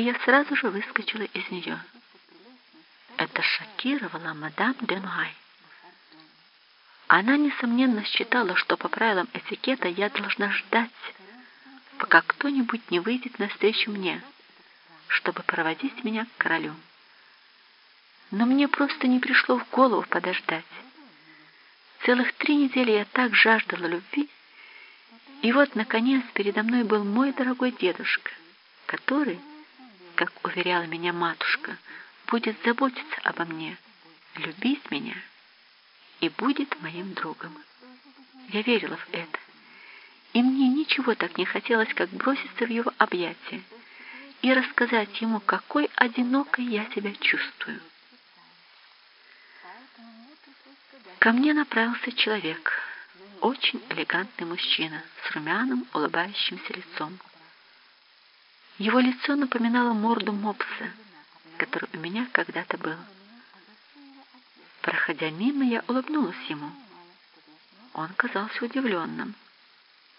и я сразу же выскочила из нее. Это шокировало мадам Денуай. Она, несомненно, считала, что по правилам этикета я должна ждать, пока кто-нибудь не выйдет навстречу мне, чтобы проводить меня к королю. Но мне просто не пришло в голову подождать. Целых три недели я так жаждала любви, и вот, наконец, передо мной был мой дорогой дедушка, который, как уверяла меня матушка, будет заботиться обо мне, любить меня и будет моим другом. Я верила в это, и мне ничего так не хотелось, как броситься в его объятия и рассказать ему, какой одинокой я себя чувствую. Ко мне направился человек, очень элегантный мужчина с румяным, улыбающимся лицом. Его лицо напоминало морду мопса, который у меня когда-то был. Проходя мимо, я улыбнулась ему. Он казался удивленным,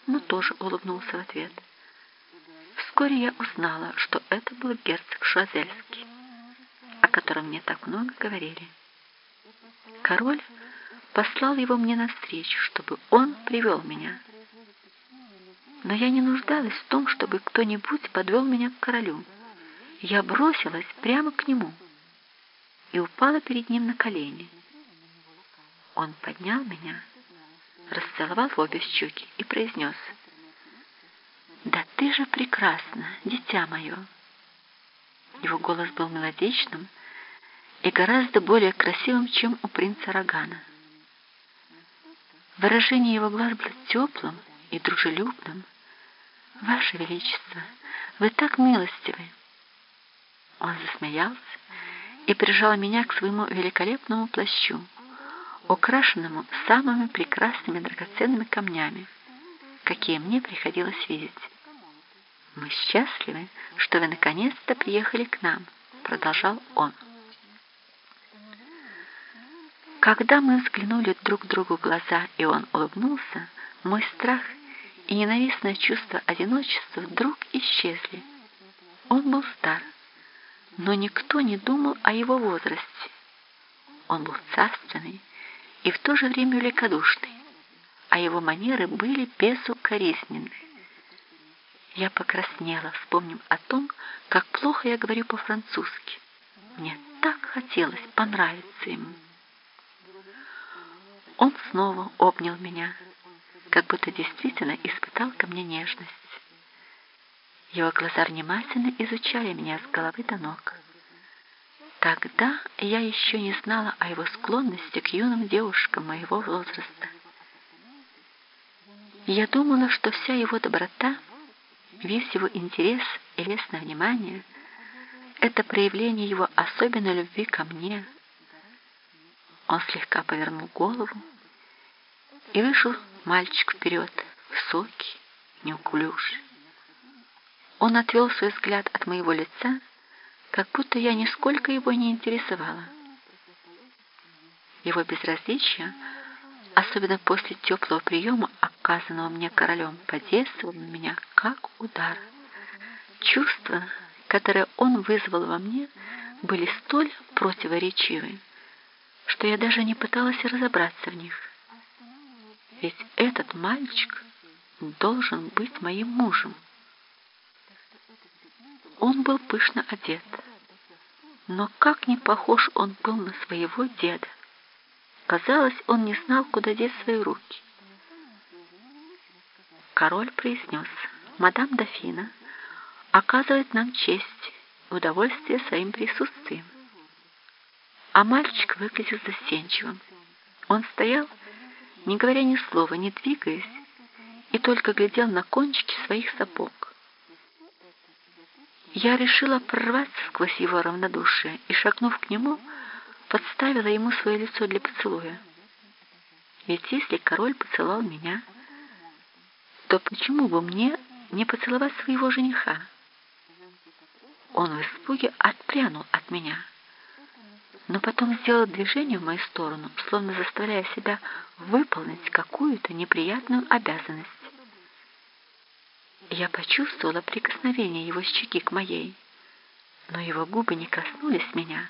но тоже улыбнулся в ответ. Вскоре я узнала, что это был герцог Шуазельский, о котором мне так много говорили. Король послал его мне навстречу, чтобы он привел меня. Но я не нуждалась в том, чтобы кто-нибудь подвел меня к королю. Я бросилась прямо к нему и упала перед ним на колени. Он поднял меня, расцеловал в обе щеки и произнес, «Да ты же прекрасна, дитя мое!» Его голос был мелодичным и гораздо более красивым, чем у принца Рогана. Выражение его глаз было теплым и дружелюбным. «Ваше Величество, вы так милостивы!» Он засмеялся и прижал меня к своему великолепному плащу, украшенному самыми прекрасными драгоценными камнями, какие мне приходилось видеть. «Мы счастливы, что вы наконец-то приехали к нам», — продолжал он. Когда мы взглянули друг другу в глаза, и он улыбнулся, мой страх и ненавистное чувство одиночества вдруг исчезли. Он был стар, но никто не думал о его возрасте. Он был царственный и в то же время великодушный, а его манеры были безукоризненны. Я покраснела, вспомнив о том, как плохо я говорю по-французски. Мне так хотелось понравиться ему. Он снова обнял меня, как будто действительно испытал ко мне нежность. Его глаза внимательно изучали меня с головы до ног. Тогда я еще не знала о его склонности к юным девушкам моего возраста. Я думала, что вся его доброта, весь его интерес и лестное внимание — это проявление его особенной любви ко мне — он слегка повернул голову, и вышел мальчик вперед, высокий, неуклюжий. Он отвел свой взгляд от моего лица, как будто я нисколько его не интересовала. Его безразличие, особенно после теплого приема, оказанного мне королем, подействовало на меня как удар. Чувства, которые он вызвал во мне, были столь противоречивы, что я даже не пыталась разобраться в них. Ведь этот мальчик должен быть моим мужем. Он был пышно одет, но как не похож он был на своего деда. Казалось, он не знал, куда деть свои руки. Король произнес, «Мадам Дофина оказывает нам честь и удовольствие своим присутствием». А мальчик выглядел застенчивым. Он стоял, не говоря ни слова, не двигаясь, и только глядел на кончики своих сапог. Я решила прорваться сквозь его равнодушие и, шагнув к нему, подставила ему свое лицо для поцелуя. Ведь если король поцеловал меня, то почему бы мне не поцеловать своего жениха? Он в испуге отпрянул от меня но потом сделал движение в мою сторону, словно заставляя себя выполнить какую-то неприятную обязанность. Я почувствовала прикосновение его щеки к моей. но его губы не коснулись меня.